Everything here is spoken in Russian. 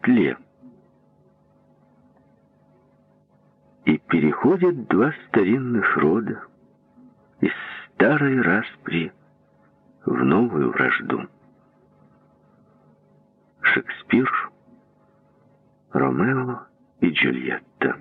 петле. И переходят два старинных рода из старой распри в новую вражду. Шекспир, Ромео и Джульетта.